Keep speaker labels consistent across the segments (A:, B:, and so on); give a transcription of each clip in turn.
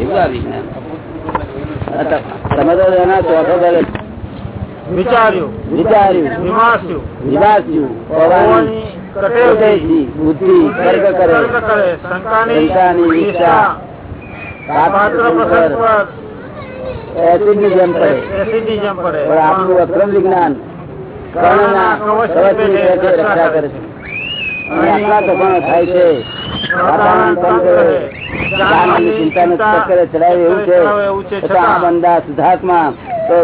A: એવું આ વિજ્ઞાન તમે તો એના ચોથો દળ
B: વિચાર્યું
A: વિચાર્યું.
B: વિમાસ્યું
A: વિલાસ્યું બુદ્ધિ તર્ક કરે.
B: શંકાની ઈચ્છા.
A: આપણું અક્રમ વિજ્ઞાન રક્ષા કરે છે. થાય છે. એવું છે. આ બંદા સુધાર્થમાં તો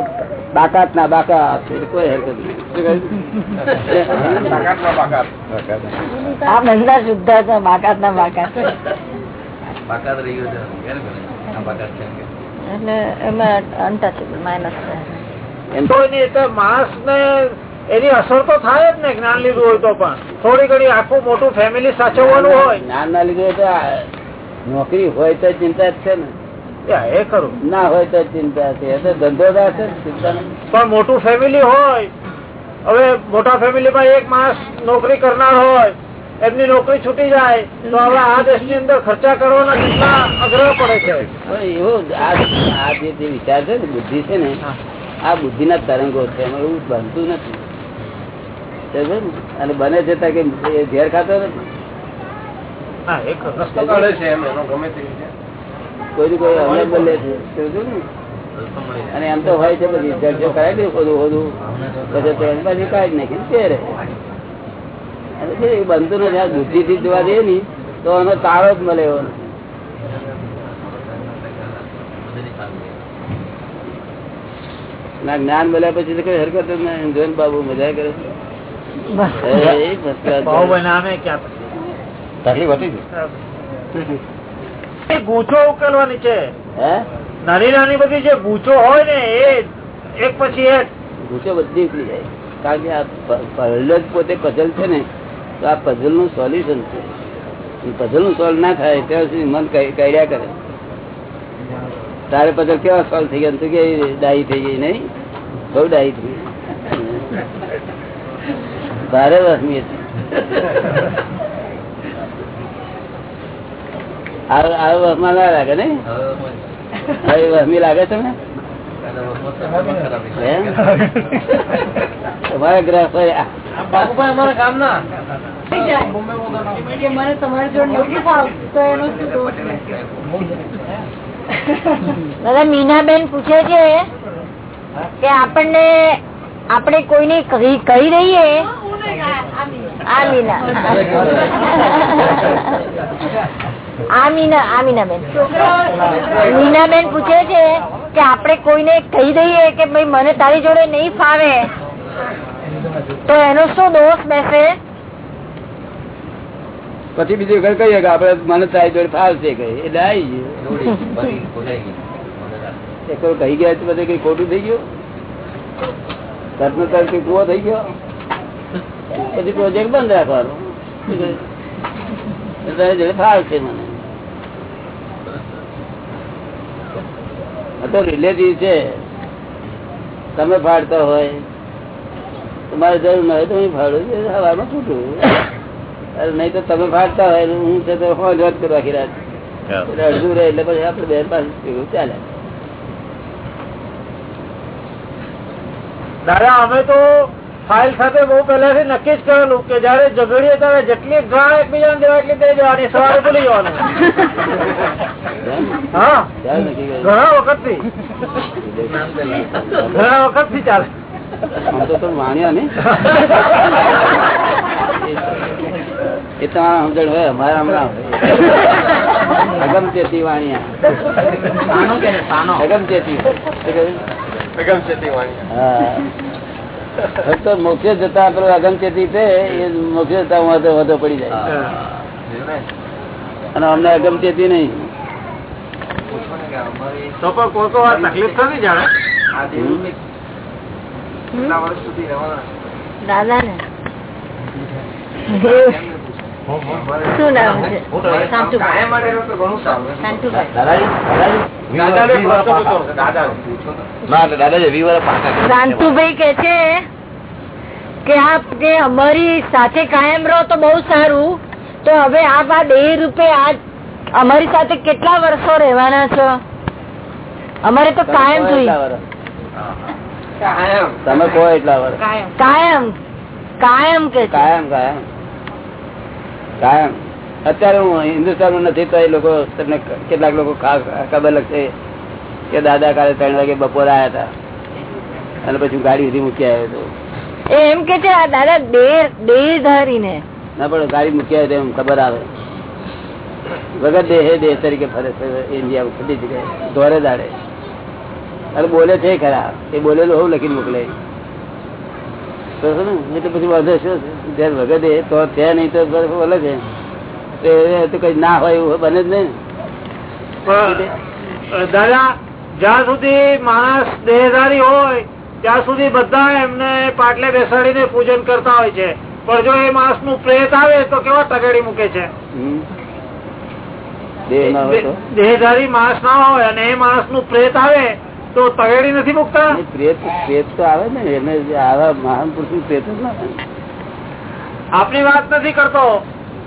A: બાકાત. ના બાકાત કોઈ હરકત નહીં.
C: આ બંધા શુદ્ધ છે. બાકાત ના બાકાત એટલે એમાં અનટચેબલ માઇનસ છે.
A: એમ
B: તો એની એટલે માણસ ને એની અસર તો થાય જ ને જ્ઞાન લીધું હોય તો પણ. થોડી ઘણી આખું મોટું ફેમિલી સાચવવાનું હોય.
A: જ્ઞાન ના લીધે નોકરી હોય તો ચિંતા છે ને. ના હોય તો ચિંતા છે. ધંધોદાર છે ચિંતા
B: પણ મોટું ફેમિલી હોય હવે મોટા ફેમિલીમાં એક માણસ નોકરી કરનાર હોય એમની નોકરી છૂટી જાય તો હવે આ દેશની અંદર ખર્ચા કરવાના કેટલા અઘરા પડે છે?
A: એવો આ આ જે વિચાર છે ને બુદ્ધિ છે ને આ બુદ્ધિ ના તરંગો છે. એમાં એવું બનતું નથી. અને બને છે કે ઝેર ખાતો નથી. અને એમ તો હોય છે. બધી. જડજો કરાવી દે ખોદું ખોદું પછી તો એની પાછી કાઢી નાખી પહેરે. અને બનતું નથી. આ બુદ્ધિ થી જોવા દે ની તો એનો તાળો જ મળે એવો ના જ્ઞાન મળ્યા પછી તો કઈ હરકત જ નહીં. જોઈને બાબુ મજા કરે છે. એ,
B: નામે ક્યાં
D: તકલીફ હતી
B: ગૂંચો ઉકેલવાની છે.
A: હે?
B: નાની નાની બધી જે ગૂંચો હોય ને એ એક પછી એક.
A: ગુસ્સો બધી ઉકળી જાય. કારણ કે આ પઝલ જ પોતે પઝલ છે ને તો આ પઝલનું સોલ્યુશન છે. પઝલનું સોલ્વ ના થાય ત્યાં સુધી મન કર્યા કરે. તારે પઝલ કેવા સોલ્વ થઈ ગયા? તું કે ડાઈ થઈ ગઈ નહીં? બહુ ડાઈ થઈ ગઈ. ભારે વસમી હતી. આ આ વસમાં ના લાગે ને વસમી લાગે તમને? તમારા ગ્રાહક હોય, આ
C: મને તમારી જોડે નથી ફાવતું તો એનો શું દોષ દાદા મીનાબેન પૂછે છે કે આપણને આપણે કોઈને કહી કહી રહીએ? આ મીના. આ મીના આ મીનાબેન. મીનાબેન પૂછે છે કે આપણે કોઈને કહી દઈએ કે ભાઈ મને તારી જોડે નહીં ફાવે. તો એનો શું દોષ બેસે?
A: પછી બીજી વખત કહીએ કે આપડે મને તારી જોડે ફાવશે કઈ. એટલે આવી ગયું. એક કહી ગયા બધે કઈ ખોટું થઈ ગયું? તરત તરત કઈ થઈ ગયો? પછી પ્રોજેક્ટ બંધ રાખવાનો. તારી જોડે ફાવશે મને. તો રિલેટિવ છે. તમે ફાડતા હોય. તમારે જરૂર ન હોય તો હું ફાડું હવામાં છૂટું અરે નહીં તો તમે ફાડતા હોય હું છે તો ફોન વાત કરું આખી રાત એટલે અડધું રહે એટલે પછી આપડે બેન પાસે ચાલે.
B: દાદા અમે તો ફાઇલ સાથે બહુ પહેલાથી નક્કી જ કરેલું કે જયારે ઝઘડીએ ત્યારે જેટલી ગાળ એકબીજાને દેવા એટલી દઈ દેવાની સવારે ભૂલી જવાનું. હા. ઘણા વખતથી ઘણા વખતથી ચાલે.
A: આમ તો તમે વાણ્યા ને એ તમારા સમજણ હોય અમારા હમણાં અગમચેતી વાણિયા. અગમચેતી.
D: અગમચેતી વાણી.
A: ફક્ત મોક્ષે જતા આપડે અગમચેતી છે એ મોક્ષે જતા વધો વધો પડી જાય. અને અમને અગમચેતી નહીં.
B: તો પણ કોઈ કોઈ વાર તકલીફ થતી જાણે.
C: દાદા ને શું નામ છે? શાંતુભાઈ કે છે કે આપ કે અમારી સાથે કાયમ રહો તો બહુ સારું. તો હવે આપ આ દેહ રૂપે આ અમારી સાથે કેટલા વર્ષો રહેવાના છો? અમારે તો કાયમ જોઈએ.
A: તમે કહો એટલા વર્ષ?
C: કાયમ. કાયમ કે
A: કાયમ કાયમ. કાયમ અત્યારે હું હિન્દુસ્તાનમાં નથી તો એ લોકો તમને કેટલાક લોકો ખાસ ખબર લગશે કે દાદા કાલે ત્રણ વાગે બપોરે આવ્યા હતા. અને પછી ગાડી સુધી મૂકી આવ્યો હતો.
C: એ એમ કે છે આ દાદા દેહ ધારીને.
A: ના પણ ગાડી મૂકી આવ્યો એમ ખબર આવે. વગર દેહે દેહ તરીકે ફરે છે ઇન્ડિયા બધી જગ્યાએ. દોરે દાડે. અને બોલે છે ખરા. એ બોલેલું હોવું લખીને મોકલે? એટલે પછી વાંધો શું? છે? વગર તો છે નહીં તો બસ છે. તો કઈ ના હોય એવું બને જ નહીં.
B: દાદા જ્યાં સુધી માણસ દેહધારી હોય ત્યાં સુધી બધા એમને પાટલે બેસાડીને પૂજન કરતા હોય છે. પણ જો એ માણસનું પ્રેત આવે તો કેવા તગડી મૂકે છે?
A: ના
B: દેહધારી માણસ ના હોય અને એ માણસનું પ્રેત આવે તો તવેડી નથી મુકતા
A: પ્રેત પ્રેત તો આવે ને એને આવા મહાન પુરુષ પ્રેત જ ના
B: આપની વાત નથી કરતો.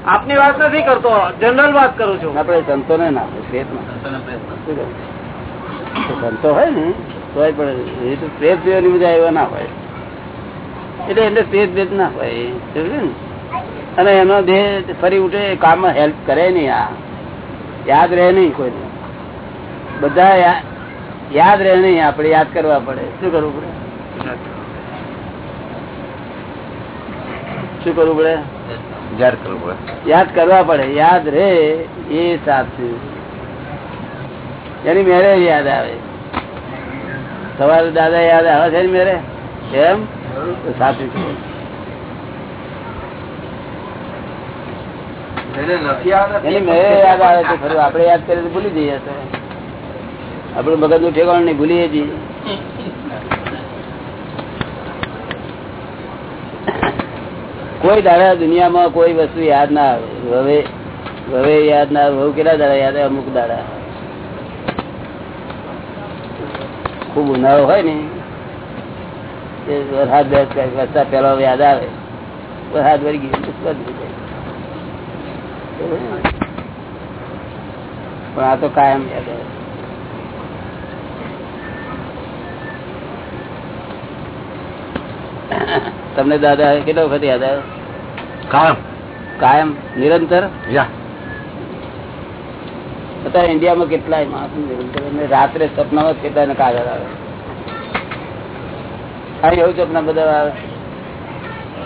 B: આપની વાત નથી કરતો. જનરલ વાત કરું છું.
A: આપડે સંતો ને ના પ્રેત સંતો હોય ને તો પણ એ તો પ્રેત જોવાની મજા એવા ના હોય. એટલે એને પ્રેત ભેદ ના હોય સમજ્યું ને? અને એનો દેહ ફરી ઉઠે કામ કામમાં હેલ્પ કરે નહીં આ. યાદ રહે નહીં કોઈને. બધા યાદ રહે નહીં આપડે યાદ કરવા પડે. શું કરવું પડે? શું કરવું પડે?
D: યાદ કરવું પડે.
A: યાદ કરવા પડે. યાદ રે એ સાચું એની મેરે યાદ આવે. સવારે દાદા યાદ આવે છે ને મેરે એમ? સાચું છે
D: એની
A: મેરે યાદ આવે છે. ખરું આપડે યાદ કરીએ ભૂલી જઈએ તો આપણું મગજનું ઠેકાણું નહીં ભૂલીએ છીએ કોઈ દાડા દુનિયામાં કોઈ વસ્તુ યાદ ના આવે. હવે હવે યાદ ના આવે. હવે કેટલા દાડા યાદ આવે? અમુક દાડા. ખૂબ ઉનાળો હોય ને વરસાદ વરસાદ પેલા યાદ આવે. વરસાદ વળી ગયો. પણ આ તો કાયમ યાદ આવે. તમને દાદા કેટલા વખત યાદ આવે
D: કાયમ.
A: કાયમ? નિરંતર? અત્યારે ઇન્ડિયામાં કેટલાય માણસ નિરંતર રાત્રે સપનામાં કેટલાય ને કાગળ આવે. હા એવું સપના બધા આવે.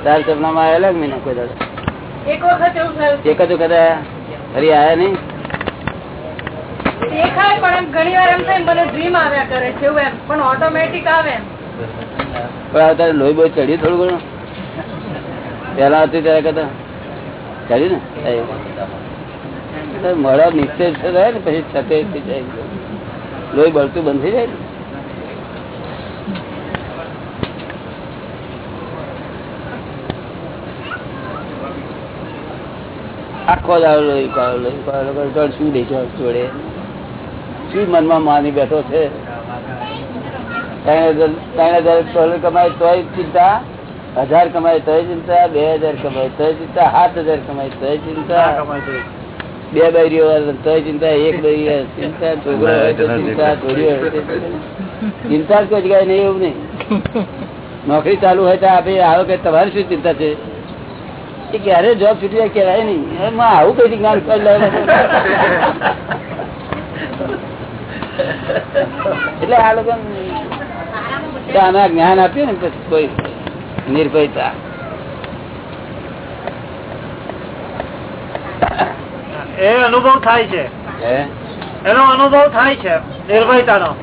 A: તાર સપનામાં આવેલા કે નહીં કોઈ દાદા?
C: એક વખત એવું થયું
A: એક જ વખત ફરી આયા નહીં?
C: દેખાય પણ ઘણી વાર એમ થાય મને ડ્રીમ આવ્યા કરે છે એવું એમ. પણ ઓટોમેટિક આવે એમ.
A: પણ અત્યારે લોહી બોય ચડ્યું થોડું ઘણું? પેલા હતી ત્યારે કહેતા ચડ્યું ને? મળવા મળા નિશ્ચય થાય ને, પછી જાય. લોહી બળતું બંધ થઈ જાય ને. આખો દાવ લોહી કાળો લોહી કાળો. શું દેખો જોડે? શું મનમાં માની બેઠો છે? ત્રણ કમાય તોય ચિંતા. હજાર કમાય તોય ચિંતા. બે હજાર કમાય તોય ચિંતા. સાત હજાર કમાય તોય ચિંતા. બે બૈરીઓ તોય ચિંતા. એક બૈરી ચિંતા. છોકરો ચિંતા. જ કોઈ જગ્યાએ નહીં એવું નહીં. નોકરી ચાલુ હોય તો આપે આવો કે તમારી શું ચિંતા છે? એ ક્યારે જોબ છૂટી જાય કહેવાય નહીં. એમાં આવું કઈ જ્ઞાન કરી લે એટલે આ લોકો આના જ્ઞાન આપ્યું ને પછી કોઈ નિર્ભયતા.
B: એ અનુભવ થાય છે. એનો અનુભવ થાય છે નિર્ભયતાનો.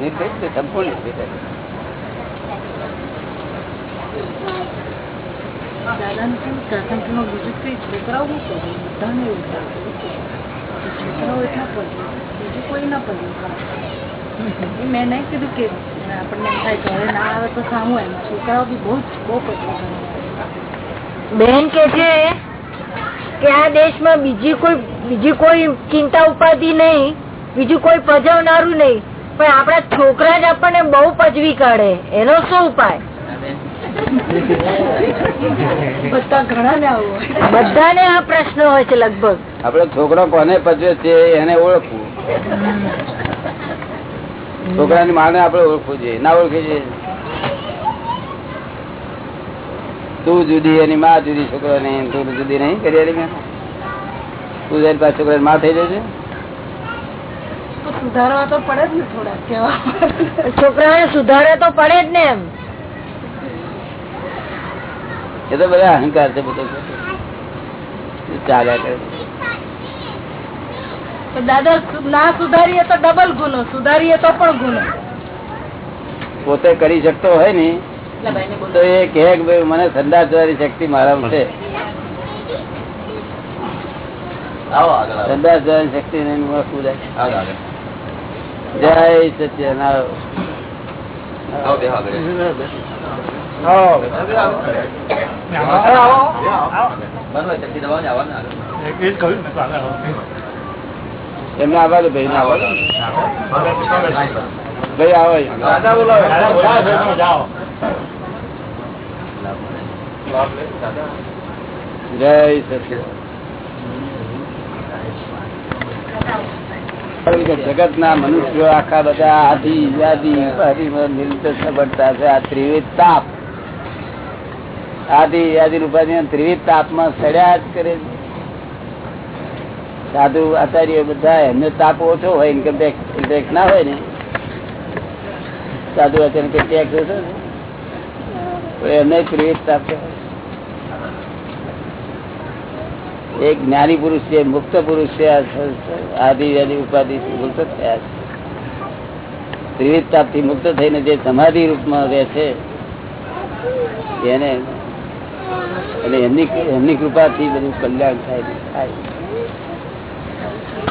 A: નિર્ભય સંપૂર્ણ નિર્ભય.
E: દાદાનું કેવું સાસંગમાં બીજું કઈ છોકરાઓ એટલા બીજું ના પડે એ મેં નહીં કીધું કે આપણને એમ થાય કે હવે ના આવે તો સામું એમ. છોકરાઓ બી બહુ જ બહુ પતલા
C: બેન કે છે કે આ દેશમાં બીજી કોઈ બીજી કોઈ ચિંતા ઉપાધિ નહીં બીજું કોઈ પજવનારું નહીં પણ આપણા છોકરા જ આપણને બહુ પજવી કાઢે. એનો શું ઉપાય?
E: બધા ઘણા ને આવું હોય.
C: બધાને આ પ્રશ્ન હોય છે લગભગ.
A: આપડે છોકરો કોને પજવે છે એને ઓળખવું. છોકરાની માને આપડે ઓળખવું જોઈએ ના ઓળખી જોઈએ તું જુદી એની માં જુદી છોકરા ની તું જુદી નહીં કરી તું જઈને પાછા છોકરા માં થઈ જશે
E: સુધારવા તો પડે જ ને થોડા કેવા
C: છોકરાને સુધારે તો પડે જ ને એમ.
A: એ તો બધા અહંકાર છે બધો. ચાલ્યા કરે.
E: તો દાદા ના સુધારીએ તો ડબલ ગુનો સુધારીએ તો પણ ગુનો.
A: પોતે કરી શકતો હોય ને તો એ કહે કે ભાઈ મને સંદાસ જવાની શક્તિ મારા છે.
D: આવો આગળ આવો.
A: સંદાસ જવાની શક્તિ નહીં. જય. સત્યનારાયણ
D: આવો, બેહો આગળ. બનવાય શક્તિ દબાવને આવવાનું આગળ.
A: એમને આવવા દો ભાઈ આવવા દો. ભાઈ આવો જય જગત ના મનુષ્યો આખા બધા આદિ વ્યાધિ ઉપાધિમાં છે. આ ત્રિવિધ તાપ. આદિ વ્યાધિ રૂપાધી ત્રિવિધ તાપમાં સડ્યા જ કરે છે. સાધુ આચાર્ય બધા એમને તાપ ઓછો હોય ઇન્કમ ટેક્સ ના હોય ને? સાધુ આચાર્ય કે ટેક્સ ઓછો એમને ત્રિવિધ તાપ એક જ્ઞાની પુરુષ છે, મુક્ત પુરુષ છે આદિ વ્યાધિ ઉપાધિ મુક્ત થયા છે. ત્રિવિધ તાપથી મુક્ત થઈને જે સમાધિ રૂપમાં રહે છે, એને એટલે એમની એમની કૃપાથી બધું કલ્યાણ થાય થાય.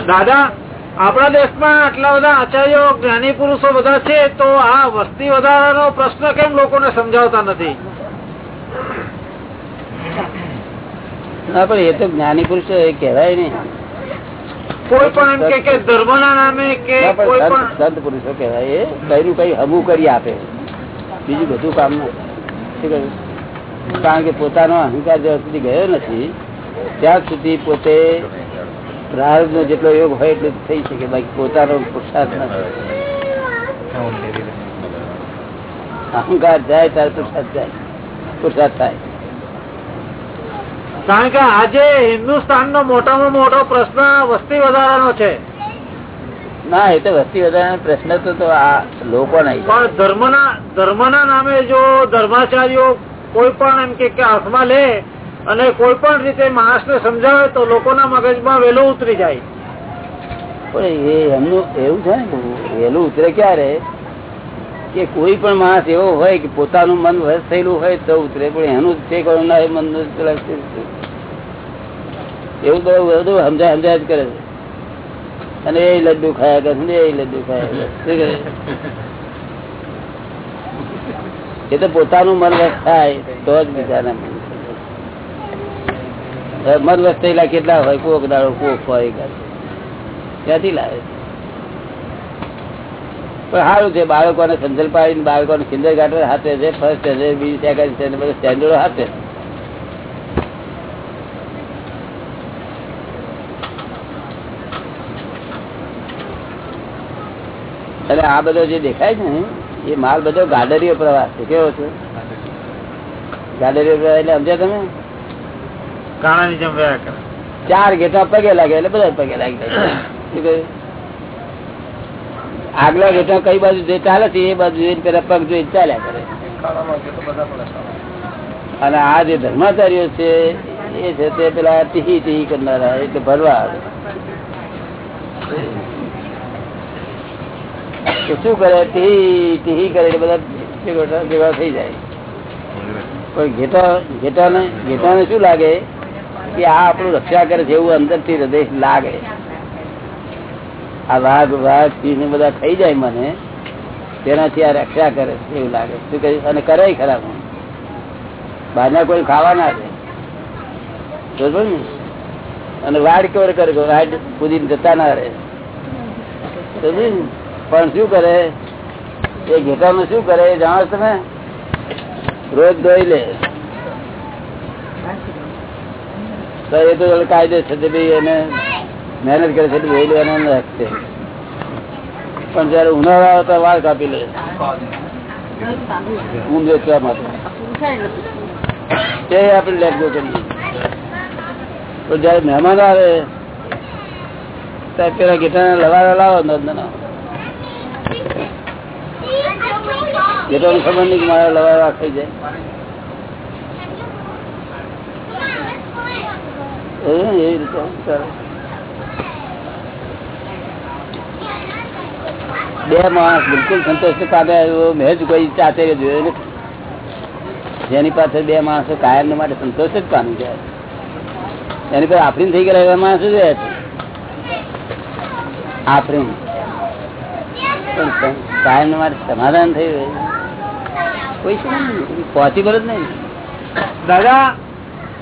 B: દાદા આપણા દેશમાં આટલા બધા આચાર્યો જ્ઞાની પુરુષો બધા છે તો આ વસ્તી વધારાનો પ્રશ્ન કેમ લોકોને સમજાવતા નથી?
A: પણ એ તો જ્ઞાની પુરુષ એ કહેવાય નહીં.
B: કોઈ પણ એમ કે ધર્મ ના નામે કે
A: સંત- પુરુષો કહેવાય એ. કઈનું કઈ હમું કરી આપે. બીજું બધું કામ ના? કારણ કે પોતાનો અહંકાર જ્યાં સુધી ગયો નથી ત્યાં સુધી પોતે પ્રારબ્ધ નો જેટલો યોગ હોય એટલું થઈ શકે બાકી પોતાનો પુરુષાર્થ ના અહંકાર જાય ત્યારે પુરુષાર્થ જાય. પુરુષાર્થ થાય.
B: કારણ કે આજે હિન્દુસ્તાનનો મોટામાં મોટો પ્રશ્ન વસ્તી વધારાનો છે.
A: ના એ તો વસ્તી વધારાનો પ્રશ્ન તો આ લોકો નહીં
B: પણ ધર્મના ધર્મના નામે જો ધર્માચાર્યો કોઈ પણ એમ કે કે હાથમાં લે અને કોઈ પણ રીતે માણસને સમજાવે તો લોકોના મગજમાં વેલો ઉતરી જાય
A: પણ એમનું એવું છે ને વહેલું ઉતરે ક્યારે કે કોઈ પણ માણસ એવો હોય કે પોતાનું મન વશ થયેલું હોય તો ઉતરે, પણ એનું જ ના એ મનનું. એવું બધું બધું સમજાય સમજાય જ કરે છે અને એ લડ્ડુ ખાયા કરે છે ને એ લડ્ડુ ખાયા કરે. એ તો પોતાનું મન વશ થાય, તો જ બીજાના મન. મન વસ્તેલા કેટલા હોય કોક દાડો કોક હોય ક્યાંથી લાવે? પણ સારું છે બાળકોને સમજણ પાડીને બાળકોને કિન્ડર ગાર્ડન હાથે છે ફર્સ્ટ સ્ટેન્ડર્ડ બીજી સેકન્ડ સ્ટેન્ડર્ડ બધું સ્ટેન્ડર્ડો હાથે અને આ બધો જે દેખાય છે ને એ માલ બધો ગાડરીઓ પ્રવાસ છે. કેવો છે? ગાડરીઓ પ્રવાસ એટલે સમજ્યા તમે?
B: કાણાની જેમ રહ્યા કરે.
A: ચાર ઘેટા પગે લાગે એટલે બધા પગે લાગી જાય. આગલા ઘેટા કઈ બાજુ જે ચાલે છે એ બાજુ જોઈને પેલા પગ જોઈને ચાલ્યા કરે. અને આ જે ધર્માચાર્યો છે, એ છે તે પેલા ટીહી ટીહી કરનારા એટલે ભરવા આવે. શું કરે? ટીહી ટીહી કરે બધા ભેગા થઈ જાય. પણ ઘેટા, ઘેટાને ઘેટાને શું લાગે? કે આ આપણું રક્ષા કરે છે એવું અંદરથી હૃદય લાગે. આ વાઘ વાઘ સિંહ બધા થઈ જાય મને. તેનાથી આ રક્ષા કરે છે એવું લાગે. શું કહ્યું અને કરે ખરાબ. બહારના કોઈ ખાવા ના ને? અને વાડ કેવર કરે? વાડ કૂદીને જતા ના રહે. પણ શું કરે? એ ઘેટાનું શું કરે? જાણો તમે? રોજ ધોઈ લે. તો એ તો કાયદે છે કે ભાઈ એને મહેનત કરે છે એટલે ધોઈ રાખશે પણ જયારે ઉનાળો આવે તો વાળ કાપી લે ઊંઘ વેચવા માટે. તે આપણે લેટ કરીએ પણ જયારે મહેમાન આવે, ત્યારે પેલા ગીટાને લવારા લાવો નંદના ગીટાને ખબર નહીં મારા લવારા ખાઈ જાય એ એવી બે માણસ બિલકુલ સંતોષ મેં જ કોઈ ચાચે જોયો નથી. જેની પાસે બે માણસો કાયમ માટે સંતોષ જ પામી જાય. એની પર આફરીન થઈ ગયેલા એવા માણસો જોયા છે. આફરીન. કાયમ માટે સમાધાન થયું કોઈ પોસિબલ જ નહીં.
B: દાદા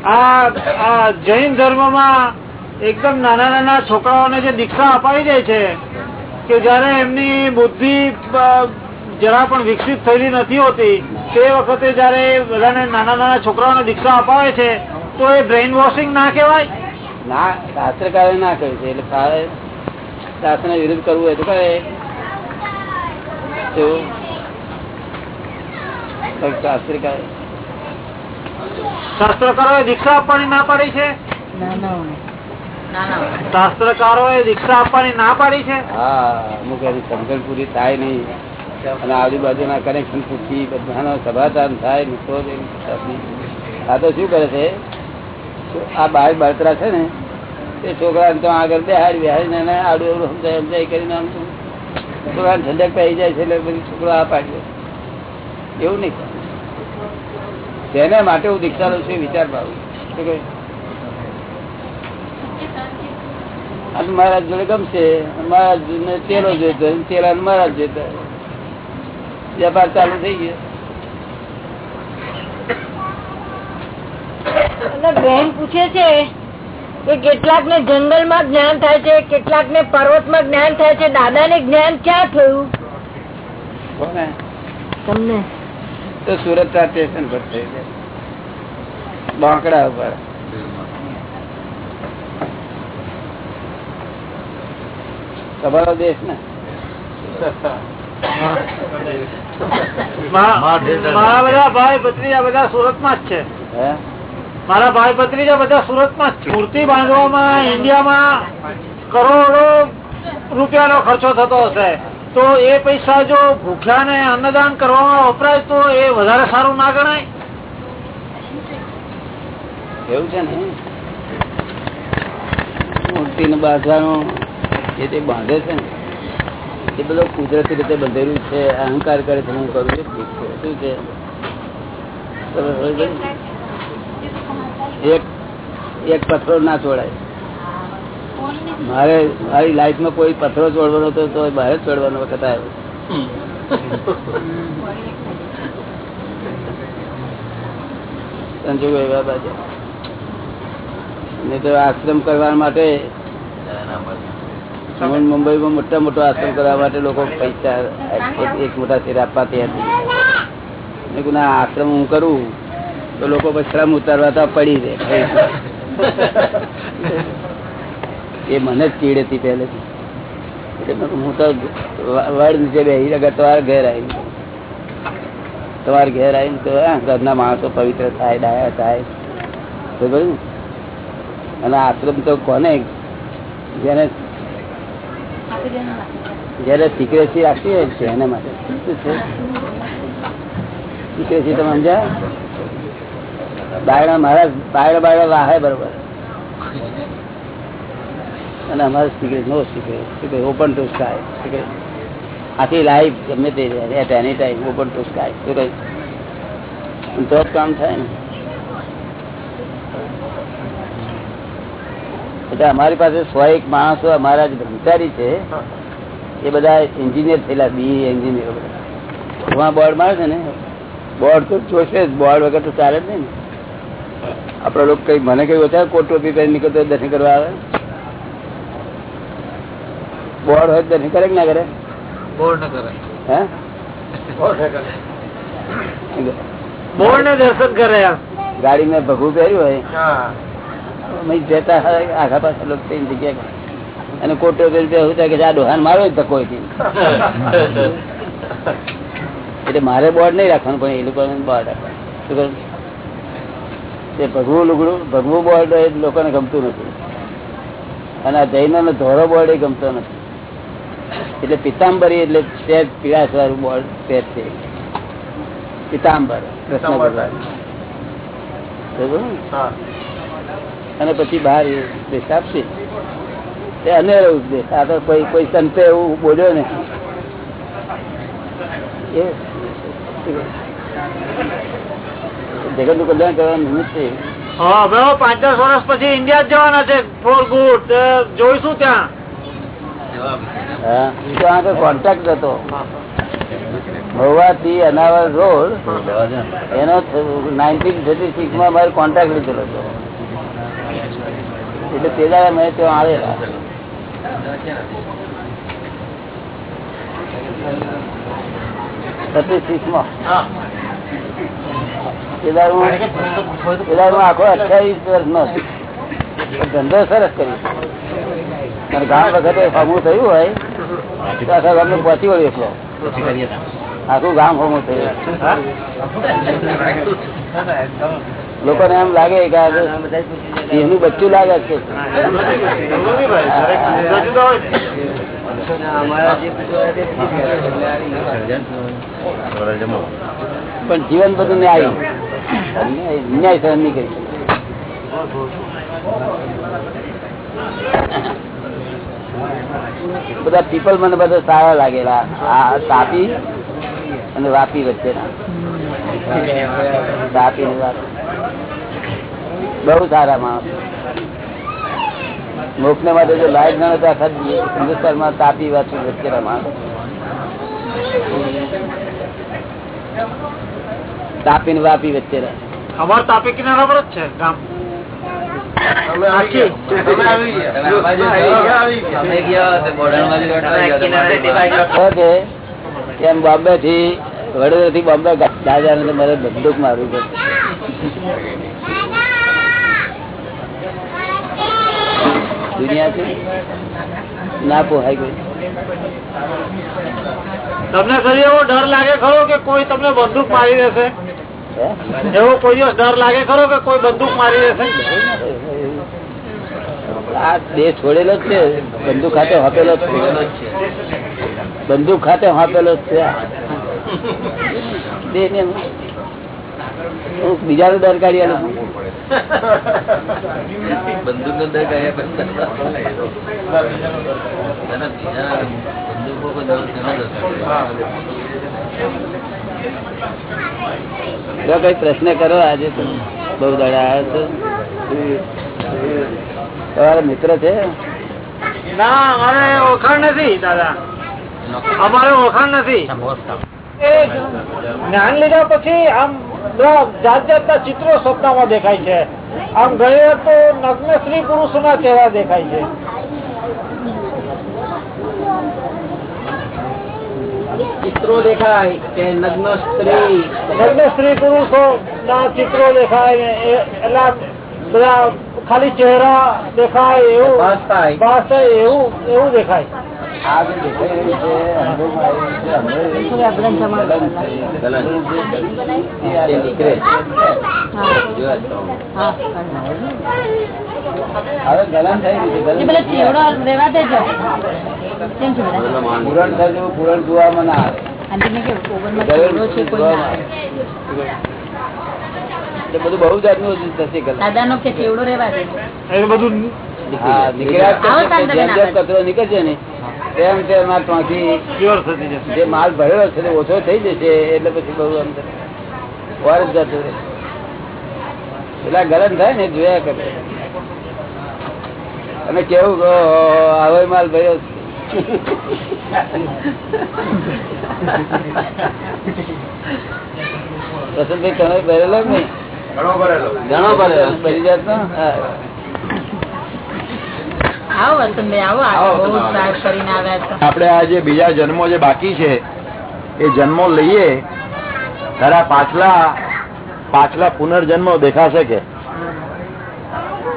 B: આ જૈન ધર્મમાં એકદમ નાના નાના છોકરાઓને જે દીક્ષા અપાઈ જાય છે, કે જયારે એમની બુદ્ધિ જરા પણ વિકસિત થયેલી નથી હોતી, તે વખતે જયારે બધાને નાના નાના છોકરાઓને દીક્ષા અપાવે છે, તો એ બ્રેઇન વોશિંગ ના કહેવાય?
A: ના, શાસ્ત્રકારે ના કહ્યું છે. એટલે શાસ્ત્ર ને વિરુદ્ધ કરવું હોય તો કહે કંઈક શાસ્ત્રકારે
B: શાસ્ત્રકારોએ દીક્ષા આપવાની ના પાડી છે? શાસ્ત્રકારોએ દીક્ષા આપવાની ના પાડી છે?
A: હા અમુક એની સમજણ પૂરી થાય નહીં. અને આજુબાજુના કનેક્શન પૂછી બધાનો સભાચાર થાય તકલીફ. આ તો શું કરે છે? આ બાર બળતરા છે ને એ છોકરાને તો આગળ બેહાડી બેહાડીને ને આડું એવડું સમજાય સમજાય કરીને આમ છોકરાને ઠંડક પડી જાય છે એટલે બધી છોકરો આ પાડી. એવું નહીં તેને માટે હું દીક્ષા લઉં છું વિચાર પાડું મહારાજ જોડે ગમશે. મહારાજ ને તેલો જોઈતો તેલા મહારાજ જોઈતો વેપાર ચાલુ થઈ ગયો.
C: બેન પૂછે છે કે કેટલાક ને જંગલમાં જ્ઞાન થાય છે કેટલાક ને પર્વતમાં જ્ઞાન થાય છે. દાદા ને જ્ઞાન ક્યાં થયું? તમને.
A: તો સુરત સ્ટેશન પર થઈ જાય. બાંકડા ઉપર. તમારો દેશ ને?
B: મારા બધા ભાઈ ભત્રીજા બધા સુરતમાં જ છે.
A: હે?
B: મારા ભાઈ ભત્રીજા બધા સુરતમાં જ છે. મૂર્તિ બાંધવામાં ઇન્ડિયામાં કરોડો રૂપિયાનો ખર્ચો થતો હશે. તો એ પૈસા જો ભૂખ્યા ને અન્નદાન કરવામાં વપરાય તો એ વધારે સારું ના ગણાય?
A: એવું છે ને? મૂર્તિ ને બાંધવાનું જે તે બાંધે છે ને, એ બધો કુદરતી રીતે બંધેલું છે, અહંકાર કરે છે, હું કરું છું, ઠીક છે. શું છે? એક એક પથ્થરો ના છોડાય. મારે મારી લાઈફમાં કોઈ પથરો ચોડવાનો હતો તો બહાર જ છોડવાનો વખત આવ્યો. નહીં તો આશ્રમ કરવા માટે મુંબઈમાં મોટા મોટો આશ્રમ કરવા માટે લોકો પૈસા એક- મોટા શેર આપવા તૈયાર થઈ ગયા. ના, આશ્રમ હું કરું. તો લોકો પછી શ્રમ ઉતારવા તો પડી રહે એ મને જ ચીડ હતી પહેલેથી. હું તો વડ નીચે બેસી અગર તમારા ઘેર આવી તમારા ઘેર આવીને તો ઘરના માણસો પવિત્ર થાય ડાયા થાય. તો અને આશ્રમ તો કોને? જેને જયારે સિક્રેસી રાખવી હોય છે, એના માટે. શું છે? સિક્રેસી તમે સમજ્યા? બાયડા મારા બાયડા બાયડા વાહે બરોબર. અને અમારે cigarette no cigarette open to sky secret આખી લાઈફ ગમે તે at any time open to sky શું કહ્યું તો જ કામ થાય ને. એટલે અમારી પાસે સો એક માણસો અમારા જે બ્રહ્મચારી છે. એ બધા એન્જિનિયર થયેલા બી એન્જિનિયર બધા બોર્ડ મારે છે ને બોર્ડ તો જોશે જ બોર્ડ વગર તો ચાલે જ નહીં ને. આપડે લોકો કઈ, મને કઈ ઓછા કોટ ટોપી પહેરી નીકળતો દર્શન કરવા આવે? બોર્ડ હોય તો દર્શન કરે કે ના કરે? હે?
B: બોર્ડ ને દર્શન કરે
A: ગાડી મેં ભગવું પહેર્યું હોય. જતા આખા પાસે લોકો થઈ જગ્યા અને કોટો કે આ ડોહાન મારો જ ધક્કો એટલે મારે બોર્ડ નહીં રાખવાનું પણ એ લોકો બોર્ડ રાખવાનું શું કરું તે ભગવું લુગડું ભગવું બોર્ડ એ લોકોને ગમતું નથી. અને આ જૈનો નો ધોરો બોર્ડ એ ગમતો નથી. એટલે પિતાંબરી એટલે વાળું બોર્ડ સેજ છે. પિતાંબર કૃષ્ણ ભગવાન અને પછી બહાર ઉપદેશ આપશે. એ અનેરો ઉપદેશ. આ તો કોઈ કોઈ સંતે એવું બોલ્યો ને. એ જગતનું કલ્યાણ કરવાનું નિમિત્ત છે.
B: હા હવે પાંચ દસ વર્ષ પછી ઇન્ડિયા જવાના છે. For good. જોઈશું ત્યાં.
A: હા. કોન્ટ્રાક્ટ હતો. મહુવાથી અનાવર રોડ એનો નાઇન્ટીન થર્ટી સિક્સમાં મારે કોન્ટ્રાક્ટ લીધેલો હતો. એટલે પેલા મેં ત્યાં આવેલા. થર્ટી સિક્સમાં તે હું- પેલા હું આખો અઠ્યાવીસ વર્ષ નો ધંધો સરસ કરી અને ગામ વખતે ફમું થયું હોય તો આખા ગામ પહોંચી વળ્યો એકલો આખું ગામ ફમું થયું. લોકોને એમ લાગે કે એનું બચ્ચું લાગે છે. પણ જીવન બધું ન્યાય. ન્યાય સહન નહીં કરી. બધા પીપલ મને બધા સારા લાગેલા. આ તાપી અને વાપી વચ્ચેના. તાપી ને બહુ સારા માણસ. મોક્ષ માટે જો લાયક ગણો તો આખા હિન્દુસ્તાનમાં તાપી, વાપી વચ્ચેના તાપી ને વાપી વચ્ચેના.
B: અમારે તાપી કિનારા પર જ છે, ગામ.
A: એમ બોમ્બે થી વડોદરા થી બોમ્બે દાદા ને મારે બંદૂક મારવું પડે દુનિયા છે? ના પોહાય ગઈ
B: તમને ખરી એવો ડર લાગે ખરો કે કોઈ તમને બંદૂક મારી દેશે? એવો કોઈ દિવસ ડર લાગે ખરો કે કોઈ બંદૂક મારી દેશે
A: આ દેશ છોડેલો જ છે. બંદૂક ખાતે હાપેલો જ છે. બંદૂક ખાતે હાપેલો જ છે. બીજા નો ડર કાઢી.
D: બંદૂક નો દર કાઢ્યા પછી
A: જો કઈ પ્રશ્ન કરો, આજે બહુ દડા આવ્યો તમારા મિત્ર છે?
B: ના, અમારે ઓળખાણ નથી, દાદા. અમારે ઓળખાણ નથી. જ્ઞાન લીધા પછી આમ જાત જાતના ચિત્રો સપનામાં દેખાય છે. આમ ઘણી તો નગ્ન સ્ત્રી પુરુષોના ચહેરા દેખાય છે.
A: ચિત્રો દેખાય કે નગ્ન સ્ત્રી.
B: નગ્ન સ્ત્રી પુરુષો ના ચિત્રો દેખાય એટલે બધા ખાલી ચહેરા દેખાય એવું
A: થાય
B: એવું એવું દેખાય.
A: આ જે દેખાઈ રહ્યું છે. હવે ગલન થઈ રહ્યું છે પૂરણ થયું પૂરણ જોવામાં ના આવે ગલન જોવામાં આવે. એટલે બધું બહુ જાતનું થશે ગલન
E: દાદા નો કે ચેવડો રેવા દે.
B: એ બધું
A: હા, જ
E: આવો
A: કરશે.
E: કાંત
A: જેમ જેમ
E: બનાવે.
A: કચરો નીકળશે ને તેમ તેમ આ ત્યાંથી
B: પ્યોર થતી જશે.
A: જે માલ ભરેલો છે ઓછો થઈ જશે એટલે પછી બહુ અંદર વાર જ જતો પેલા ગરમ થાય ને જોયા કરે. અને કેવું હવે માલ ભર્યો વસંતભાઈ તમે ભરેલો નહીં? ઘણો ભરેલો.
F: આપણે આ જે બીજા જન્મો જે બાકી છે એ જન્મો લઈએ તારા પાછલા પાછલા પુનર્જન્મ દેખાશે કે?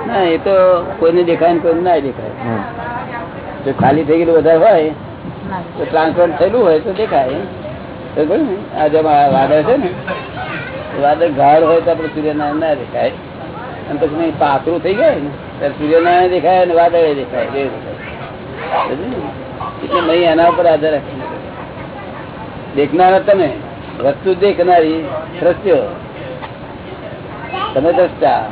A: ના એ તો કોઈને દેખાય ને કોઈને ના દેખાય. જો ખાલી થઈ ગયેલું વધારે હોય તો ટ્રાન્સફર થયેલું હોય તો દેખાય? આ જેમ વાદળ છે ને વાદળ ગાઢ હોય તો આપણે સૂર્યનારાયણ ના દેખાય. અને પછી પાતળું થઈ જાય ને, ત્યારે સૂર્યનારાયણ દેખાય અને વાદળ દેખાય? એટલે નહીં એના ઉપર આધાર રાખીને દેખનારા તમે, વસ્તુ દેખનારી દ્રશ્યો. તમે દ્રષ્ટા.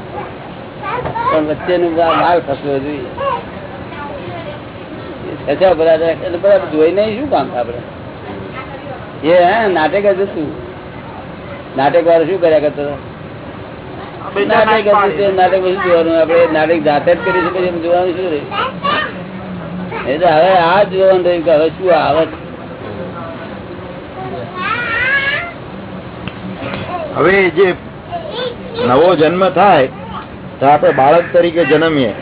A: પણ વચ્ચેનું માલ ખસવો જોઈએ. એટલે બરાબર જોઈ નહીં શું કામ આપણે? એ નાટક જ હતું. નાટક વાળો શું કર્યા કરતો નાટક જોવાનું. આપડે નાટક જાતે જ કરી છે પછી જોવાનું શું રહ્યું એ તો હવે આ જ જોવાનું રહ્યું કે હવે શું આવે?
F: હવે જે નવો જન્મ થાય તો આપણે બાળક તરીકે જન્મીએ.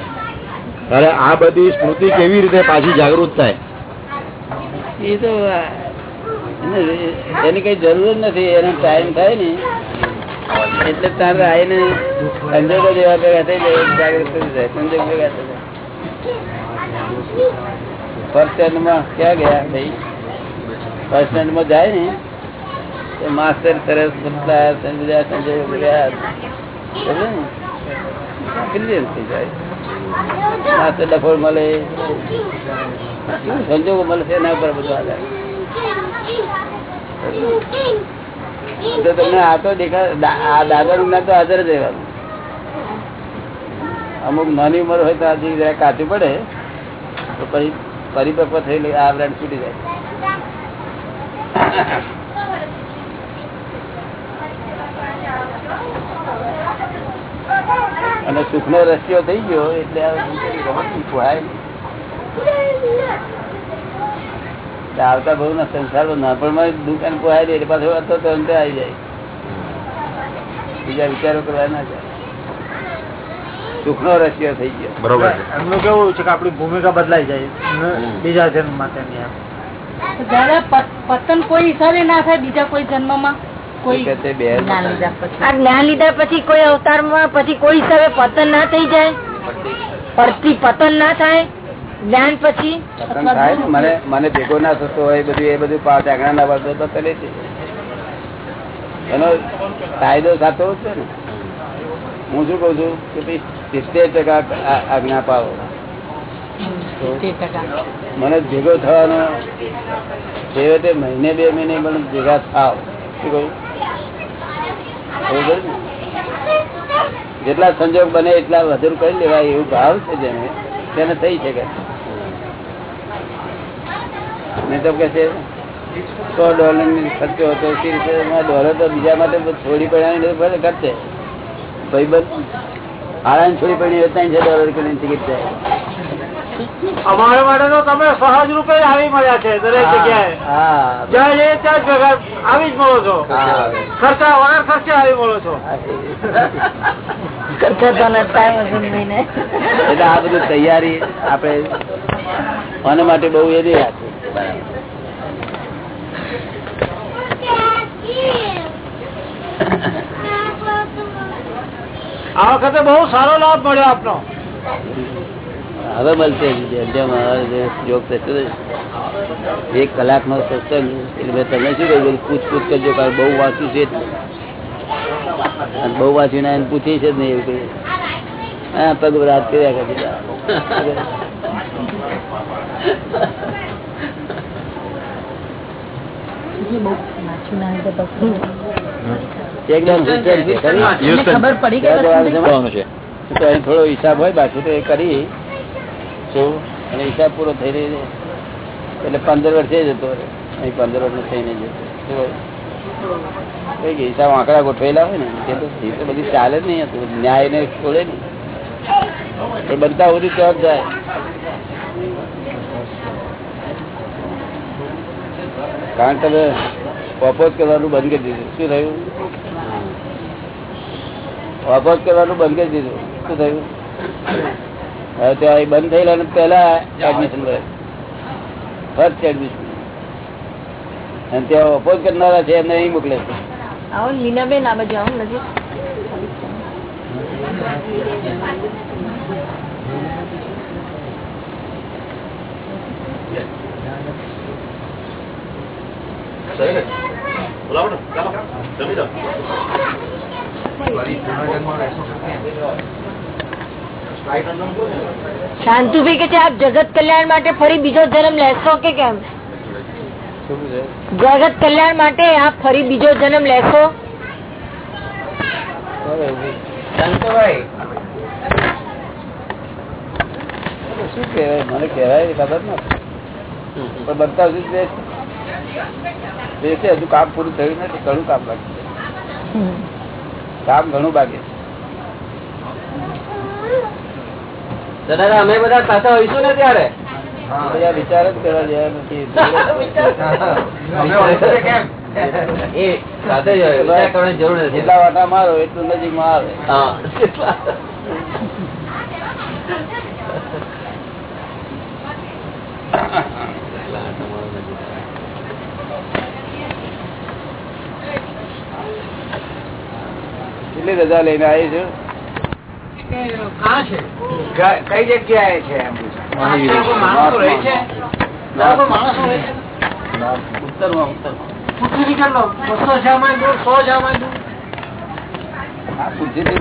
F: ત્યારે આ બધી સ્મૃતિ કેવી રીતે પાછી જાગૃત થાય?
A: એ તો એને- કઈ જરૂર જ નથી. એનો ટાઈમ થાય ને, એટલે તારે આવીને સંજોગો જેવા ભેગા થઈ જાય જાગૃત થઈ જાય. સંજોગ ભેગા થઈ જાય. ફર્સ્ટ સ્ટેન્ડમાં ક્યાં ગયા ભાઈ? ફર્સ્ટ સ્ટેન્ડમાં જાય ને તો માસ્ટર સરસ, બધા સંજોગ સંજોગ ને ક્લિયર થઈ જાય. માસ્ટર ડફોડ મળે, સંજોગો મળશે એના ઉપર બધું આધાર. તો તમને આ તો દેખા આ દાદા નું તો હાજર જ રહેવાનું. અમુક નાની ઉંમર હોય તો આજે જરા કાચું પડે, તો પછી પરિપક્વ થયેલી આ બ્રાન્ડ છૂટી જાય. અને સુખ નો રસ્યો થઈ ગયો, એટલે આ ગમતનું પોહાય નહીં. આવતા બહુ ના સંસાર નાનપણમાં દુકાન પોહાય દે એટલે પાછો હતો તો અંતે આવી જાય. બીજા વિચારો કરવા ના જાય. સુખ નો રસ્યો થઈ ગયો.
F: બરોબર
B: એમનું કેવું છે કે આપણી ભૂમિકા બદલાઈ જાય બીજા જન્મ માટેની
E: પતન કોઈ હિસાબે ના થાય બીજા કોઈ જન્મમાં કોઈ
A: બે
C: જ્ઞાન લીધા પછી. કોઈ અવતારમાં પછી કોઈ અવતારમાં પછી કોઈ હિસાબે પતન ના થઈ જાય? પરથી પતન ના થાય? જ્ઞાન પછી?
A: મને મને ભેગો ના થતો હોય બધું એ બધું આગળ ના વળતો તો કરે છે. એનો કાયદો સાચો છે ને. હું શું કઉ છું કે ભાઈ સિત્તેર ટકા આજ્ઞા પાવો મને ભેગો થવાનો. છેવટે મહિને બે મહિને મને ભેગા થાવ. શું કહ્યું ને? જેટલા સંજોગ બને એટલા વધુ કરી લેવાય એવું ભાવ છે જેને. તેને થઈ શકે. નહીં તો કે છે સો ડોલર ખર્ચો હતો ડોલર તો બીજા માટે થોડી પડ્યા ભલે ખર્ચે. ભાઈ બધ હાડા થોડી પડી ત્રણ છે ડોલર કરીને ટિકિટ થાય
B: અમારા માટે તો તમે સહજ રૂપે આવી મળ્યા છે દરેક જગ્યાએ. જ્યાં જઈએ ત્યાં જ આવી જ મળો છો. ખર્ચા વગર ખર્ચે આવી મળો છો.
A: એટલે આ બધું તૈયારી આપણે આના માટે બહુ એ નહીં રાખી.
B: આ વખતે બહુ સારો લાભ મળ્યો આપનો.
A: હવે મળશે એક કલાક નો સત્સંગ એટલે મેં તમને શું કહ્યું? પૂછપૂછ કરજો, કારણ બહુ વાંચ્યું છે બહુ વાંચ્યું એને પૂછી છે જ નહીં એવું કઈ. હા, પગ રાત કર્યા કરતી એકદમ સિસ્ટમ છે ખરી?
E: ખબર પડી
A: તો અહીં થોડો હિસાબ હોય બાકી તો એ કરી. શું? અને હિસાબ પૂરો થઈ રહી એટલે પંદર વર્ષે જતો અહીં પંદર વર્ષ થઈને જતો હિસાબ આંકડા ગોઠવેલા હોય ને તો એ તો બધી ચાલે જ નહીં હતું ન્યાય ને છોડે નહીં. એ બનતા સુધી તો જાય. કારણ તમે ઓપોઝ કરવાનું બંધ કરી દીધું. શું થયું? ઓપોઝ કરવાનું બંધ કરી દીધું. શું થયું? હવે ત્યાં બંધ થયેલા ને પહેલા એડમિશન મળે. ફર્સ્ટ એડમિશન અને ત્યાં ઓપોઝ કરનારા છે, એમને અહીં મોકલે છે.
C: આવો, લીનાબેન, આ બાજુ આવો, નજીક. શાંતુભાઈ કે છે આપ જગત કલ્યાણ માટે ફરી બીજો જન્મ લેશો કે કેમ? જગત કલ્યાણ માટે આપ ફરી બીજો જન્મ લેશો?
A: શું કેવાય મને કેવાય ખબર નથી. પણ બનતા સુધી બેસે હજુ કામ પૂરું થયું નથી ઘણું કામ બાકી છે. કામ ઘણું બાકી છે.
D: દાદા અમે બધા સાથે હોઈશું ને ત્યારે?
A: બધા વિચાર જ કરવા જેવા નથી. જેટલા વાટા મારો એટલું નજીકમાં આવે
D: હા
A: કેટલી રજા લઈને આવી છું?
G: કઈ જગ્યાએ છે
A: ઉત્તરમાં ઉત્તરમાં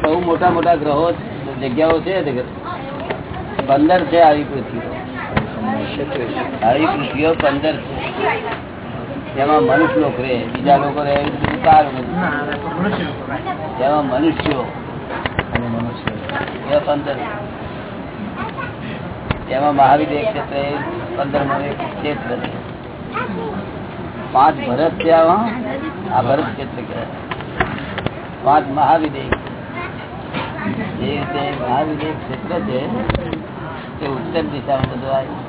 A: બહુ મોટા મોટા ગ્રહો જગ્યાઓ છે. પંદર છે આવી પૃથ્વીઓ. આવી પૃથ્વીઓ પંદર છે. એમાં મનુષ્ય લોક રહે બીજા લોકો રે એમાં મનુષ્યો. પંદર. એમાં મહાવીર એક ક્ષેત્ર પંદર નો એક ક્ષેત્ર પાંચ ભરત છે આમાં આ ભરત ક્ષેત્ર કહેવાય. પાંચ મહાવિદેય જે રીતે મહાવિદેય ક્ષેત્ર છે તે ઉત્તર દિશામાં બધું આવ્યું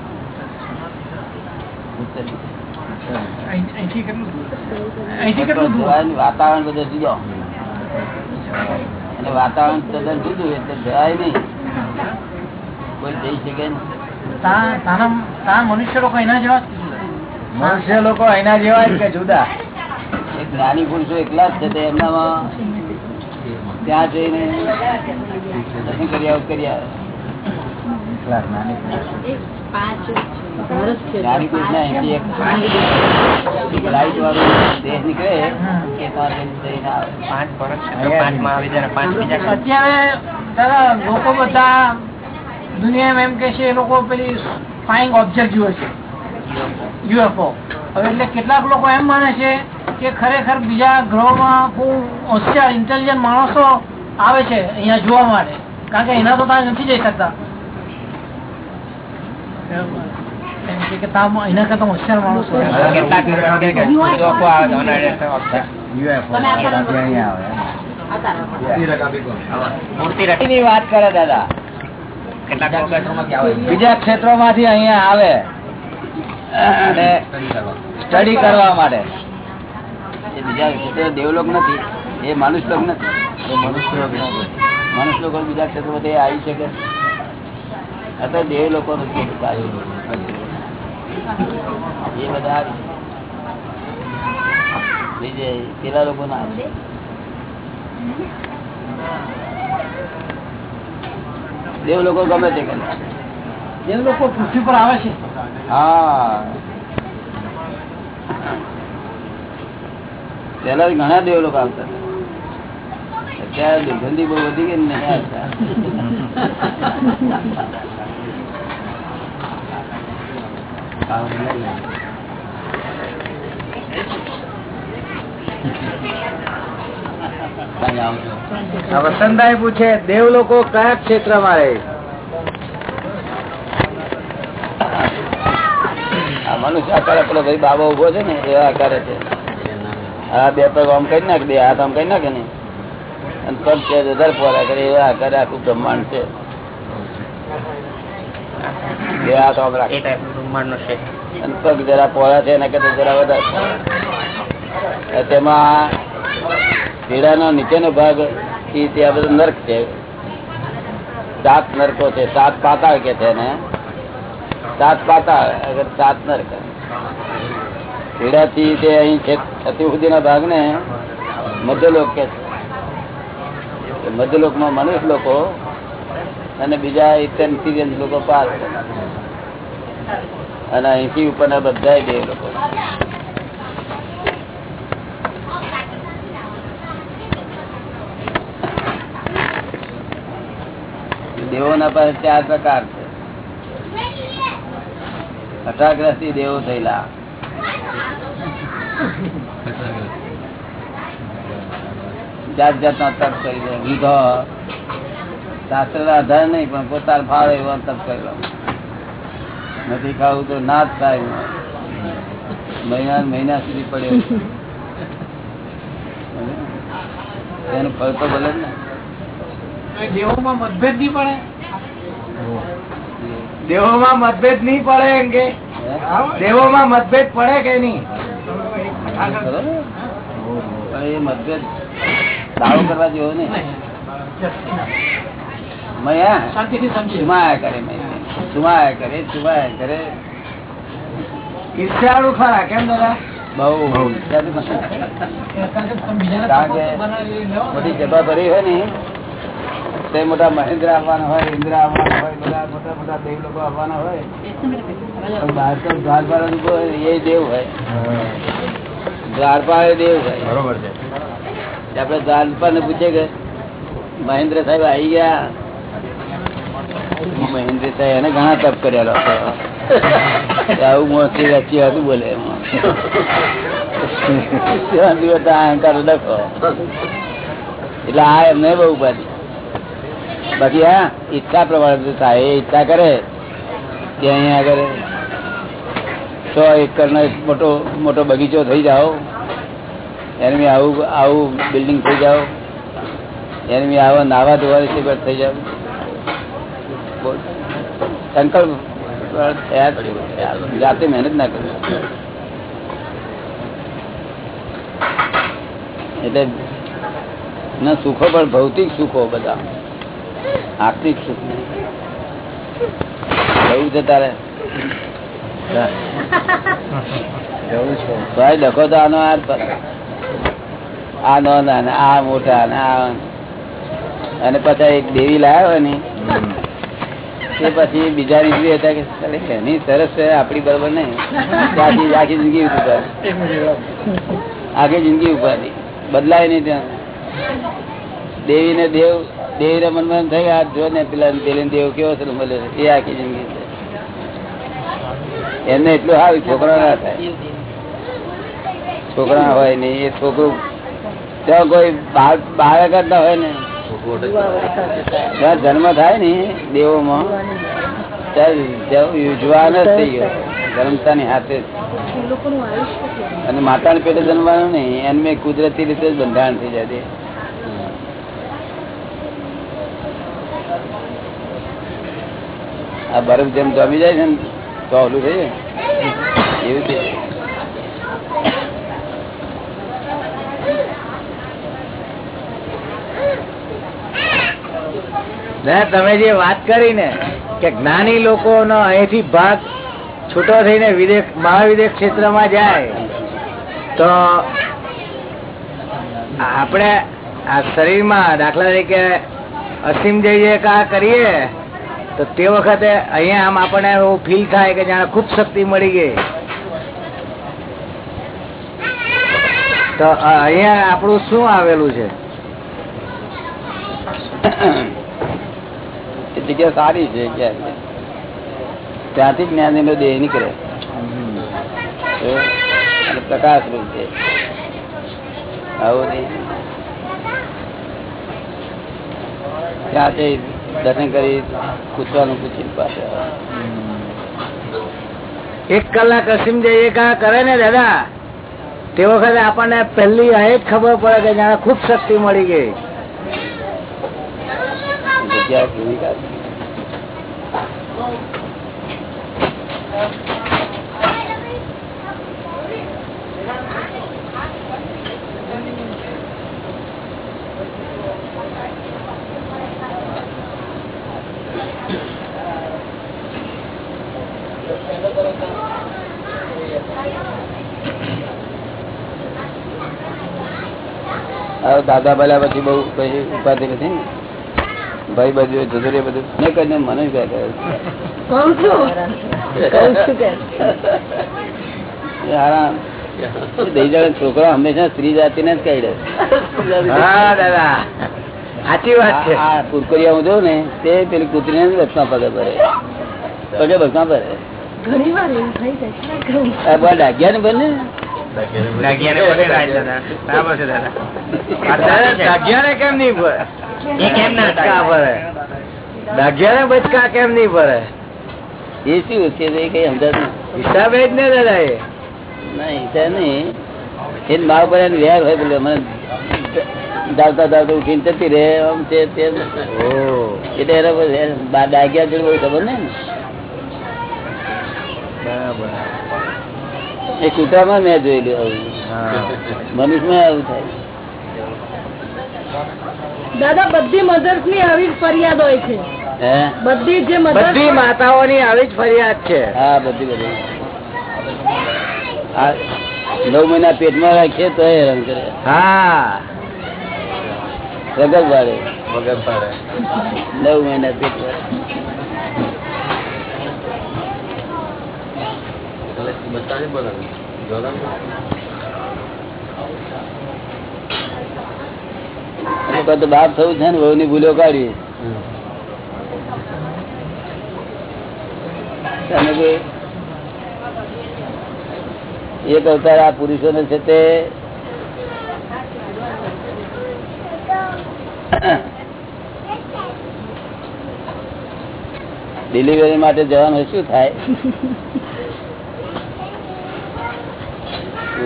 A: ઉત્તર દિશા. વાતાવરણ બધું જુદો. અને વાતાવરણ તદ્દન જુદું એટલે જવાય નહીં. કોઈ જઈ શકે
G: મનુષ્ય લોકો એના જેવા
A: મનુષ્ય લોકો એના જેવા કે જુદા? એક નાની પુરુષો એકલા જ છે તે એમનામાં ત્યાં જઈને કરી આવું કરી આવે જ્ઞાની પુરુષ ના અહીંથી એક એક લાઈટ વાળું દેહ નીકળે આવે.
G: અત્યારે લોકો બધા દુનિયામાં એમ કે છે એ લોકો પેલી ફાઇંગ ઓબ્જેક્ટ જુએ છે. યુએફઓ હવે એટલે કેટલાક લોકો એમ માને છે કે ખરેખર બીજા ગ્રહોમાં બહુ હોશિયાર ઇન્ટેલિજન્ટ માણસો આવે છે અહીંયા જોવા માટે. કારણ કે એના તો ત્યાં નથી જઈ શકતા. એના કરતા હોશિયાર માણસો
A: વાત કરે દાદા બીજા ક્ષેત્રો માંથી અહીંયા આવે સ્ટડી કરવા માટે. એ બીજા ક્ષેત્રો દેવલોક નથી. એ મનુષ્યલોક નથી. મનુષ્ય મનુષ્ય લોકો બીજા ક્ષેત્રો આવી શકે. અત્યારે દેવ લોકો નથી એ બધા બીજે પેલા લોકો ના આવે. દેવ લોકો ગમે તે કરે.
G: દેવ લોકો પૃથ્વી પર આવે છે.
A: હા. પેલા ઘણા દેવ લોકો આવતા અત્યારે દુર્ગંધી બહુ વધી ગઈ ને નહીં આવતા? વસંતભાઈ પૂછે દેવ લોકો કયા ક્ષેત્રમાં રહે આ મનુષ્ય આકાર પેલો ભાઈ બાબા ઊભો છે ને, એવા આકારે છે. હા બે પગ આમ કરી નાખ, બે હાથ આમ કરી નાખે ને, અને પગ છે વધારે પોરા કરે, એવા આકારે આખું બ્રહ્માંડ છે. બે હાથ આમ રાખે. અને પગ જરા પોળા છે એના કરતા જરા વધારે. તેમાં પીડાનો નીચેનો ભાગ એ ત્યાં બધું નર્ક છે. સાત નરકો છે. સાત પાતાળ કે છે ને સાત પાતાળ, અગર સાત નરક. પીડાથી તે અહીં છે ભાગને મધ્યલોક કે છે. મધ્યલોકમાં મનુષ્ય લોકો અને બીજા ઇન્ટેલિજન્સ લોકો પાસ અને અહીંથી ઉપરના બધા બે લોકો. દેવોના પાસે ચાર પ્રકાર છે. અઠાગ્રસ્તી દેવો થયેલા. જાત જાતના તપ કરી વિધો શાસ્ત્ર આધાર નહીં, પણ પોતાના ફાવે એવો તપ કરેલો નથી ખાવું તો ના જ થાય. મહિના મહિના સુધી પડે એનું ફળ તો ભલે ને.
H: દેવોમાં મતભેદ નહીં પડે? દેવોમાં મતભેદ નહીં પડે એમ કે? દેવોમાં મતભેદ પડે કે નહીં?
A: એ મતભેદ દાવો કરવા જેવો ને મયા?
H: શાંતિથી સમજી
A: માયા કરે મયા. સુમાયા કરે સુમાયા કરે.
H: ઈર્ષ્યાળુ ખરા કેમ દાદા?
A: બહુ. મોટી જબા ભરી હોય ને તે મોટા મહેન્દ્ર આવવાના હોય ઇન્દ્ર આવવાના હોય બધા મોટા મોટા દેવ લોકો આવવાના હોય. પણ તો દ્વારપાળ જ ઊભો હોય, એ દેવ હોય. દ્વારપાળ એ દેવ હોય.
F: બરોબર છે.
A: આપડે દ્વારપાળ ને પૂછે કે મહેન્દ્ર સાહેબ આવી ગયા? એને ઘણા તપ કરેલો આવું મોસ્ટલી રચી હતું બોલે અહંકાર લખો એટલે આ એમને બહુ ઉપાધિ. બાકી હા, ઈચ્છા પ્રમાણે થાય, એ ઈચ્છા કરે. કે અહીંયા આગળ સો એકર નો એક મોટો મોટો બગીચો થઈ જાઓ. એની આવું આવું બિલ્ડિંગ થઈ જાઓ. એની આવા નાવા ધોવાની સિગર થઈ બોલ. સંકલ્પ જાતે મહેનત ના કરી. એટલે ના સુખો પણ ભૌતિક સુખો બધા. આર્થિક સુખ. જવું છે તારે? ભાઈ ડખો તો આનો આ ના ને આ મોટા ને અને પછી એક દેવી લાવ્યો હોય ને તે પછી બીજા નીકળી હતા કે એની સરસ છે આપડી બરોબર નહીં. આખી આખી જિંદગી ઉપર આખી જિંદગી ઉપાધિ બદલાય નહીં ત્યાં. દેવી ને દેવ દેવી ને મનમાં થઈ આ જો ને પેલા પેલી દેવ કેવો છે છે. એ આખી જિંદગી છે. એમને એટલું સારું છોકરા ના થાય. છોકરા હોય નહીં, એ છોકરું ત્યાં કોઈ બાળ- બાળક જ ના હોય ને જન્મ થાય ને દેવો માં થઈ ગયો. જન્મતાની હાથે અને માતા માતાને પેટે જન્મવાનું નહીં એમને કુદરતી રીતે જ બંધારણ થઈ જાય આ બરફ જેમ જમી જાય છે ને, તો ઓલું થઈ જાય. એવું થઈ
H: ના તમે જે વાત કરી ને કે જ્ઞાની લોકો નો અહીંથી ભાગ છૂટો થઈને વિદેશ, મહાવિદેશ ક્ષેત્રમાં જાય, તો આપણે આ શરીરમાં દાખલા તરીકે અસીમ જઈએ કા કરીએ, તો તે વખતે અહીંયા આમ આપણને એવું ફીલ થાય કે જાણે ખૂબ શક્તિ મળી ગઈ. તો અહીંયા આપણું શું આવેલું છે?
A: જગ્યા સારી છે ત્યાંથી જ્ઞાન નો દેહ નીકળે. પ્રકાશ રૂપ છે. આવું નહીં. ત્યાંથી દર્શન કરી પૂછવાનું પૂછી. પાસે
H: એક કલાક અસીમ જઈએ કા કરે ને દાદા? તે વખતે આપણને પહેલી એ જ ખબર પડે કે જાણે ખૂબ શક્તિ મળી ગઈ.
A: જગ્યા દાદા ભલા પછી બહુ કઈ ઉપાધિ નથી ને ભાઈ બાજુ જતું રે બધું? મેં કહીને મને કહે આરામ છોકરા હંમેશા સ્ત્રી જાતિ ને જ કહી દે.
B: દાદા. સાચી વાત છે.
A: આ કુરકુરિયા હું જોઉં ને તે પેલી કુતરી ને બસમાં પગે ભરે. પગે બસમાં પડે
C: ઘણી વાર એવું થઈ જાય
A: ડાગ્યા ને બને?
B: દાદા. દાગિયાને કેમ નહીં?
D: એ કેમ ના
B: બચકા ભરે? બચકા કેમ નહીં ભરે?
A: એ શું છે કઈ સમજાતું
B: હિસાબે જ ને દાદા એ.
A: નહીં તે નહીં. એ મા ઉપર એનો હોય પેલો મને ધાવતા ધાવતા ઉઠીને જતી રહે આમ છે તેમ. એટલે એના પર જોડે બહુ ખબર ને?
B: બરાબર.
A: એ કૂતરામાં મેં જોયેલું આવું મનુષ્યમાં આવું થાય.
E: દાદા બધી મધર્સની આવી જ ફરિયાદ હોય છે. બધી જે
B: બધી માતાઓની આવી જ ફરિયાદ છે.
A: હા બધી બધી. નવ મહિના પેટમાં રાખીએ તો હેરાન કરે.
B: હા.
A: વગર પાડે
B: વગર પડે
A: નવ મહિના પેટમાં. અને તો બાપ થવું છે ને વહુ ની ભૂલો કાઢી. એક અવતાર આ પુરુષો ને છે તે ડિલિવરી માટે જવાનું શું થાય?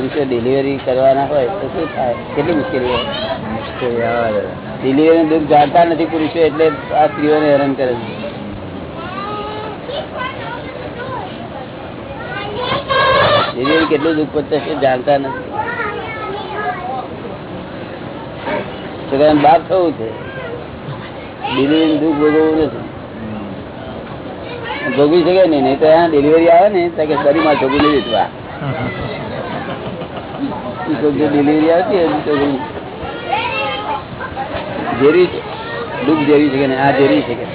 A: પુરુષો ડિલિવરી કરવાના હોય તો શું થાય? કેટલી મુશ્કેલી હોય? ડિલિવરી દુઃખ જાણતા નથી પુરુષો એટલે આ સ્ત્રીઓને હેરાન કરે છે. ડિલિવરી કેટલું દુઃખ છે જાણતા નથી. છોકરાને બાપ થવું છે. ડિલિવરી દુઃખ ભોગવવું નથી. ભોગવી શકે નહીં નહીં તો ડિલિવરી આવે ને તો કે શરીરમાં છોકરી નહીં દીધવા ડિલિવરી આવતી હોય તો ઝેરી છે. દુઃખ ઝેરી છે કે આ ઝેરી છે કે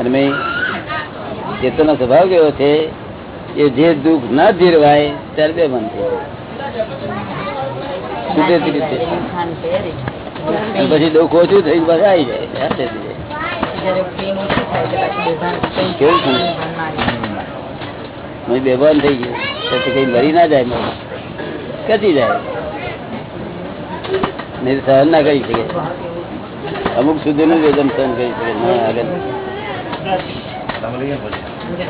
A: અને મેં ચેતનનો સ્વભાવ કેવો છે? એ જે દુઃખ ન ઝેરવાય ત્યારે બે મન કુદરતી રીતે. પછી દુઃખ ઓછું થઈ પાછા આવી જાય. કેવું બેભાન થઈ ગયું. પછી કઈ મરી ના જાય કચી જાય. નહીં સહન ના કરી શકે. અમુક સુધી નું વેદન સહન કરી શકે આગળ.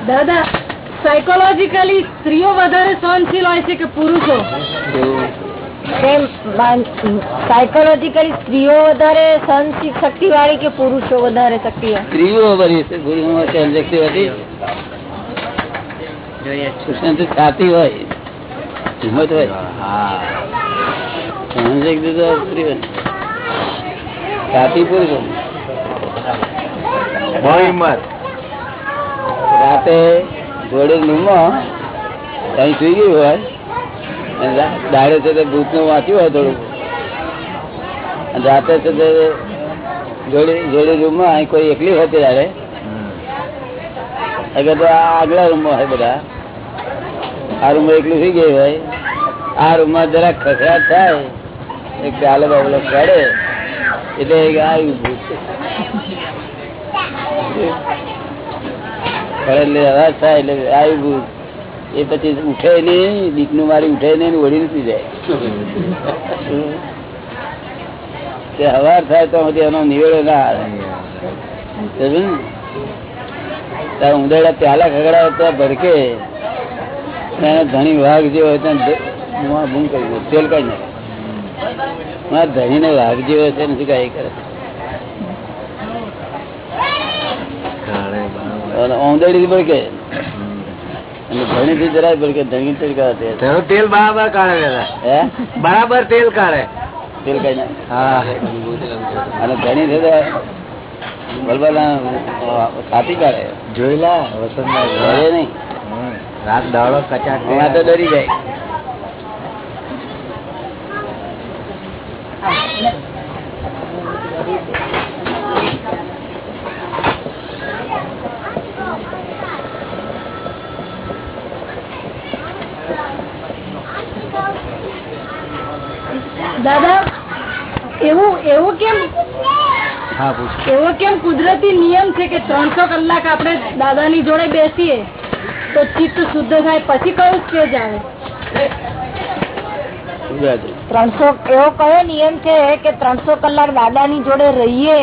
E: દાદા સાયકોલોજીકલી સ્ત્રીઓ વધારે સહનશીલ હોય છે કે પુરુષો?
C: સાયકોલોજીકલી સ્ત્રીઓ વધારે સહનશીલ શક્તિ વાળી કે પુરુષો વધારે શક્તિ
A: સ્ત્રીઓ વધારે છે ગુરુમાં શક્તિ હતી કૃષ્ણ તો છાતી હોય? હિંમત હોય? હા. છાતી
B: પૂરી હિંમત.
A: રાતે જોડે રૂમમાં અહીં સુઈ ગયું હોય. દાડે છે તે ભૂતનું વાંચ્યું હોય થોડું અને રાતે છે તે જોડે જોડે રૂમમાં અહીં કોઈ એકલી હોય ત્યારે અગર તો આગલા રૂમમાં હોય બધા. આ રૂમમાં એકલું થઈ ગયું ભાઈ? આ રૂમમાં જરાક ખસરા થાય. એક ચાલો બાબલો કરે એટલે આવ્યું એટલે અવાજ થાય એટલે આવ્યું ભૂત. એ પછી ઉઠે નહીં દીકનું મારી ઉઠે નહીં વળી નથી જાય. તે હવાર થાય તો એનો નિવેડો ના આવે. ઉંદરડા પ્યાલા ખગડાવે તો એને ધણી વાઘ જે હોય ત્યાં બૂમ કરી તેલ કઈ નાખે. મારા ધણીને વાઘ જે હોય છે નથી કઈ કરે. ધણી થી જરાય બળકે ધણી
B: તેલ બરાબર કાઢે બરાબર તેલ કાઢે.
A: તેલ કાઢી નાખે. અને છે તો બલબલા કાઢે.
B: જોયેલા
A: વસંત નહીં.
B: રાત દાડો કચાક
A: હમણાં તો ડરી જાય.
E: દાદા એવું એવું કેમ?
A: હા
E: એવો કેમ કુદરતી નિયમ છે કે ત્રણસો કલાક આપણે દાદાની જોડે બેસીએ? તો ચિત્ત શુદ્ધ થાય પછી કયું સ્ટેજ આવે?
C: ત્રણસો એવો કયો નિયમ છે કે ત્રણસો કલાક દાદાની જોડે રહીએ